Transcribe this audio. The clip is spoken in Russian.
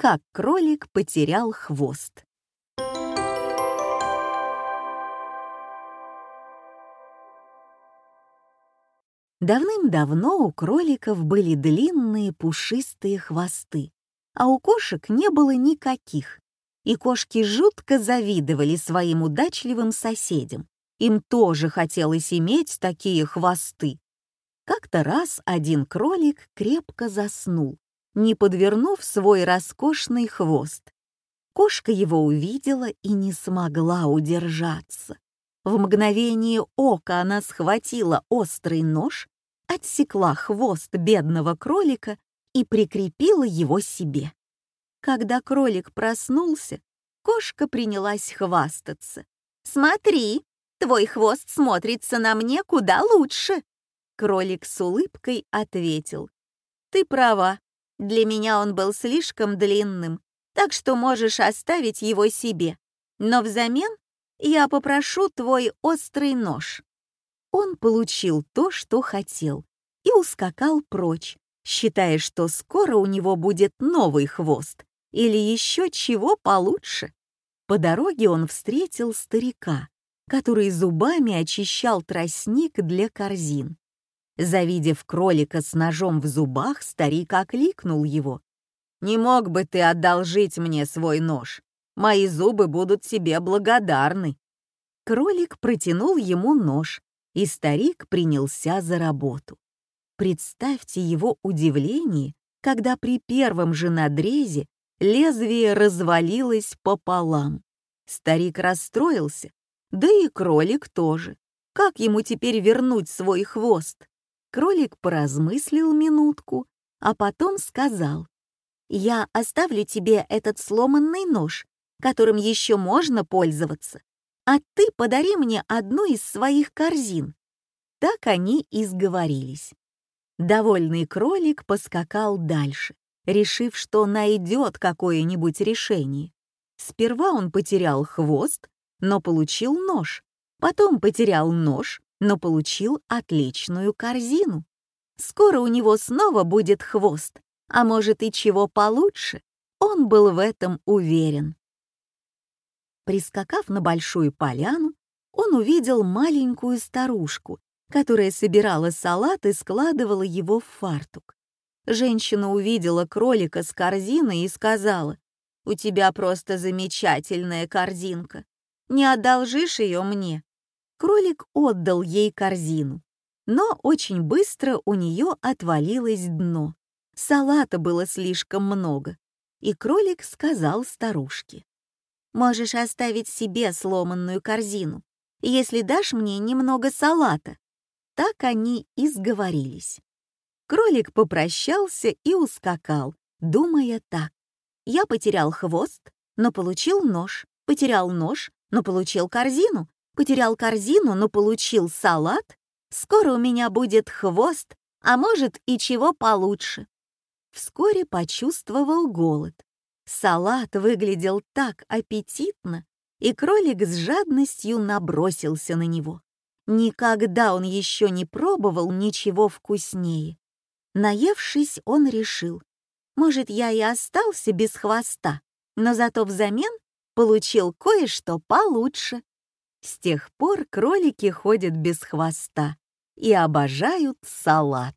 как кролик потерял хвост. Давным-давно у кроликов были длинные пушистые хвосты, а у кошек не было никаких. И кошки жутко завидовали своим удачливым соседям. Им тоже хотелось иметь такие хвосты. Как-то раз один кролик крепко заснул, не подвернув свой роскошный хвост. Кошка его увидела и не смогла удержаться. В мгновение ока она схватила острый нож, отсекла хвост бедного кролика и прикрепила его себе. Когда кролик проснулся, кошка принялась хвастаться. «Смотри, твой хвост смотрится на мне куда лучше!» Кролик с улыбкой ответил. «Ты права, для меня он был слишком длинным, так что можешь оставить его себе. Но взамен я попрошу твой острый нож». Он получил то, что хотел, и ускакал прочь, считая, что скоро у него будет новый хвост или еще чего получше. По дороге он встретил старика, который зубами очищал тростник для корзин. Завидев кролика с ножом в зубах, старик окликнул его. «Не мог бы ты одолжить мне свой нож? Мои зубы будут тебе благодарны». Кролик протянул ему нож, и старик принялся за работу. Представьте его удивление, когда при первом же надрезе лезвие развалилось пополам. Старик расстроился, да и кролик тоже. Как ему теперь вернуть свой хвост? Кролик поразмыслил минутку, а потом сказал, «Я оставлю тебе этот сломанный нож, которым еще можно пользоваться, а ты подари мне одну из своих корзин». Так они и сговорились. Довольный кролик поскакал дальше, решив, что найдет какое-нибудь решение. Сперва он потерял хвост, но получил нож. Потом потерял нож, но получил отличную корзину. Скоро у него снова будет хвост, а может и чего получше. Он был в этом уверен. Прискакав на большую поляну, он увидел маленькую старушку, которая собирала салат и складывала его в фартук. Женщина увидела кролика с корзиной и сказала, «У тебя просто замечательная корзинка. Не одолжишь ее мне?» Кролик отдал ей корзину, но очень быстро у нее отвалилось дно. Салата было слишком много, и кролик сказал старушке, «Можешь оставить себе сломанную корзину, если дашь мне немного салата». Так они и сговорились. Кролик попрощался и ускакал, думая так. Я потерял хвост, но получил нож, потерял нож, но получил корзину, потерял корзину, но получил салат, скоро у меня будет хвост, а может и чего получше. Вскоре почувствовал голод. Салат выглядел так аппетитно, и кролик с жадностью набросился на него. Никогда он еще не пробовал ничего вкуснее. Наевшись, он решил, может, я и остался без хвоста, но зато взамен получил кое-что получше. С тех пор кролики ходят без хвоста и обожают салат.